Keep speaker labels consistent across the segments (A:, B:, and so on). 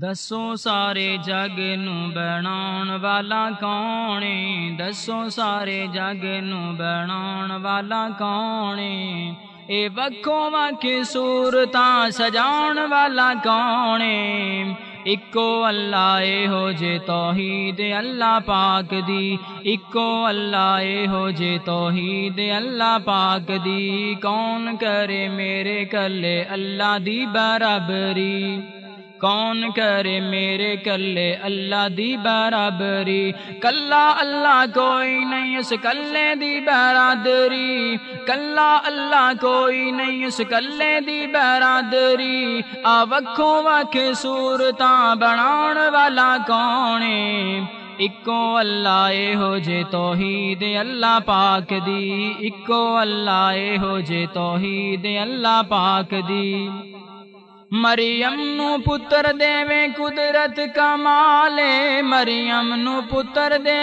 A: دسو سارے جگ نو بناون والا کون دسو سارے جگ نو بناون والا کونے اے وکھو وکھ صورتاں سجاون والا کون اکو اللہ اے ہو جے توحید اللہ پاک دی اکو اللہ اے ہو جے توحید اللہ پاک دی کون کرے میرے کلے اللہ دی برابری کون کرے میرے کلے اللہ دی برابری؟ کلا اللہ کوئی نہیں اس کلے دی برادری. کلا اللہ کوئی نہیں اس کلے دی برادری. آ وکھو وکھ صورتاں بناون والا کون اکو اللہ اے ہو جے توحید اللہ پاک دی. اکو اللہ اے ہو جے توحید اللہ پاک دی. مریم نو پتر دے قدرت کمالے مریم نو پتر دے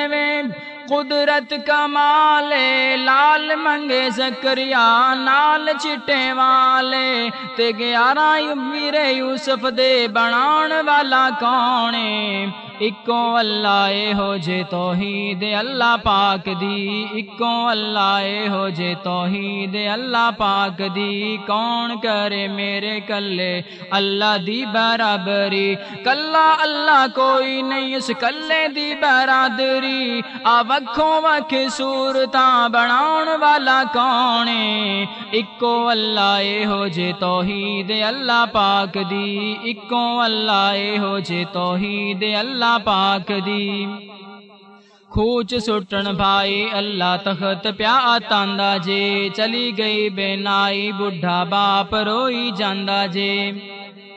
A: قدرت کمالے لال منگے زکریا، نال چٹے والے۔ تے گیارہ میرے یوسف دے بنان والا کونے اکو اللہ اے ہو جے توحید اللہ پاک دی۔ اکو اللہ اے ہو جے توحید اللہ پاک دی۔ کون کرے میرے کلے؟ اللہ دی برابری۔ کلا اللہ کوئی نہیں، اس کلے دی برادری۔ آ وکھو وکھ صورتاں بناون والا کون اکو اللہ اے ہو جے توحید اللہ پاک دی اکو اللہ اے ہو جے توحید اللہ پاک دی سٹن بھائی اللہ تخت پیا تاندا جے چلی گئی بے نائی بڈھا باپ روئی جاندا جے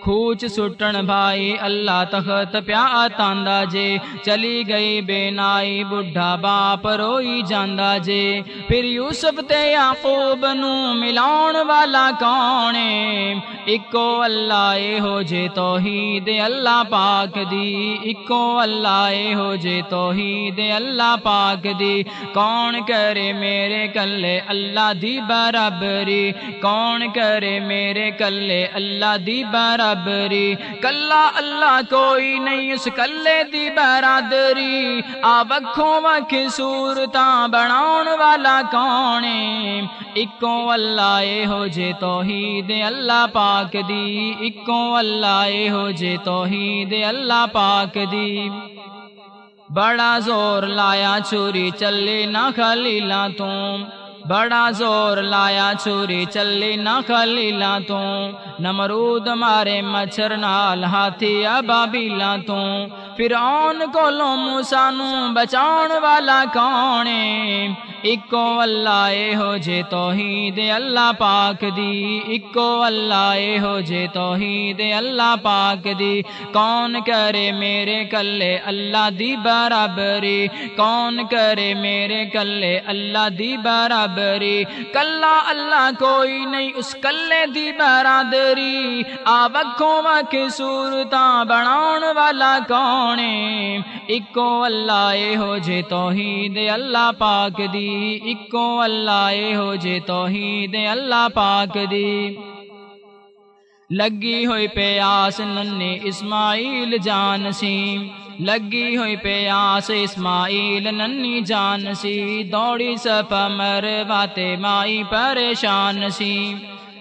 A: خوچ سٹن بھائی اللہ تخت پیا تاندا جے چلی گئی بے نائی بڈھا باپ روئی جاندا جے پھر یوسف تے یعقوب نو ملاؤ والا کون اکو اللہ اے ہو جے توحید اللہ پاک دی۔ اکو اللہ اے ہو جے توحید اللہ پاک دی۔ کون کرے میرے کلے اللہ دی برابری؟ کون کرے میرے کلے اللہ دی برابری؟ کلا اللہ کوئی نہیں اس کلے دی برادری۔ آ وکھو وکھ صورتاں بناون والا کون اکو اللہ اے ہو ہو جے توحید اللہ پاک دی اکو اللہ اے ہو جے توحید اللہ پاک دی۔ بڑا زور لایا چوری چلے نہ خلیلا تم بڑا زور لایا چوری چلی نہ خلیلا تو نمرود مارے مچھر نال ہاتھی ابابیلا تو فرعون کو لو موسا نو والا کون اکو اللہ اے ہو جے توحید اللہ پاک دی۔ اکو اللہ اے ہو جے توحید اللہ پاک دی۔ کون کرے میرے کلے اللہ دی برابری؟ کون کرے میرے کلے اللہ دی برابری؟ کلا اللہ کوئی نہیں اس کلے دی برادری۔ آ وکھو وکھ صورتاں بناون والا کون سونے، اکو اللہ اے ہو جے توحید اللہ پاک دی۔ اکو اللہ اے ہو جے توحید اللہ پاک دی۔ لگی ہوئی پیاس ننی اسماعیل جان سیم لگی ہوئی پیاس اسماعیل ننی جان سی۔ دوڑی سپ مر باتے مائی پریشان سی۔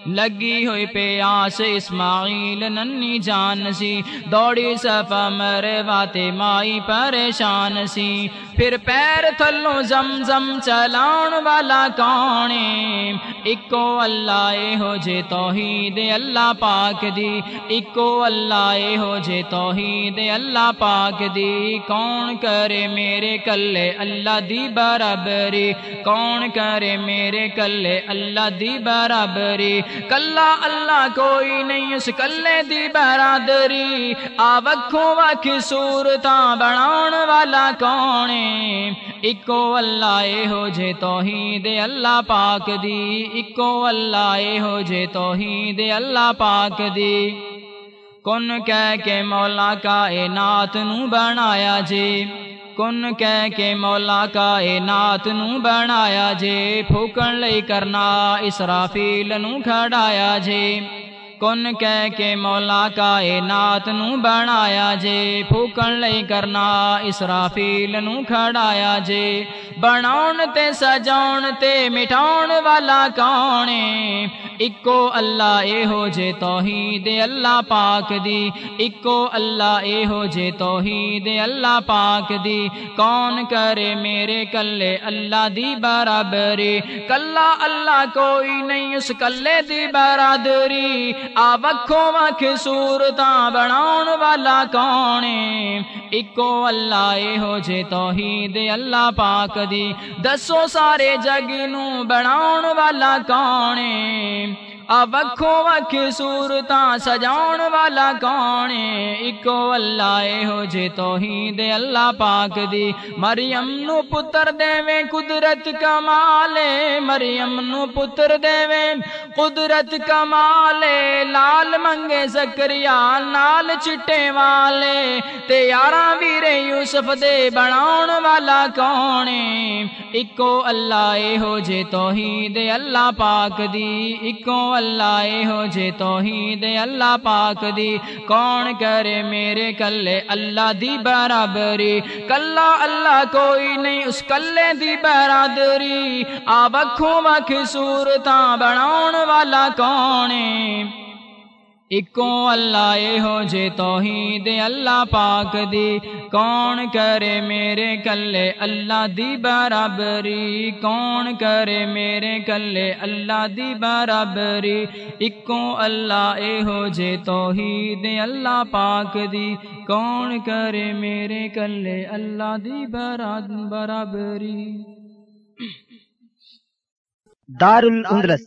A: لگی ہوئی پیاس اسماعیل ننی جان سی، دوڑی سف مر باتے مائی پریشان سی۔ پھر پیر تھلو زم زم چلاؤن والا کون اکو اللہ اے ہو جے توحید اللہ پاک دی۔ اکو اللہ اے ہو جے توحید اللہ پاک دی۔ کون کرے میرے کلے اللہ دی برابری؟ کون کرے میرے کلے اللہ دی برابری؟ کلا اللہ کوئی نہیں اس کلے دی برادری۔ آ وکھو وکھ صورتاں بناون والا کون اکو اللہ اے ہو جے توحید اللہ پاک دی۔ اکو اللہ اے ہو جے توحید اللہ پاک دی۔ کن کہہ کے مولا کائنات نو بنایا جے۔ کن کہہ کے مولا کائنات نو بنایا جے، پھوکن لئی کرنا، اسرافیل نو کھڑایا جے۔ کن کہہ کے مولا کائنات نو بنایا جے، پھوکن لئی کرنا، اسرافیل نو کھڑایا جے۔ بناؤن تے سجاؤن تے مٹھاؤن والا کونے اکو اللہ اے ہو جے توحید اللہ پاک دی۔ اکو اللہ اے ہو جے توحید اللہ پاک دی۔ کون کرے میرے کلے اللہ دی برابری؟ کلا اللہ کوئی نہیں اس کلے دی برادری۔ آ وکھ صورتاں بناون والا کونے اکو اللہ اے ہو جے توحید اللہ پاک دی۔ دسو سارے جگ نو بناون والا کونے وکھو وکھ صورتاں سجاؤن والا کونے اکو اللہ اے ہو جے توحید اللہ پاک دی مریم نو پتر دے قدرت کمالے مریم نو پتر دے قدرت کمالے لال منگے زکریا نال چٹے والے تے یاراں ویرے یوسف دے بناون والا کونے اکو اللہ اے ہو جے توحید اللہ پاک دی اکو اللہ اے ہو جے توحید اللہ پاک دی کون کرے میرے کلے اللہ دی برابری کلا اللہ کوئی نہیں اس کلے دی برادری آ بکھوں بکھ صورتاں بناون والا کونے اکو اللہ اے ہو جے توحید اللہ پاک دی کون کرے میرے کلے اللہ دی برابری کون کرے میرے کلے اللہ دی برابری اکو اللہ اے ہو جے توحید اللہ پاک دی کون کرے میرے کلے اللہ دی برابری
B: دار الاندلس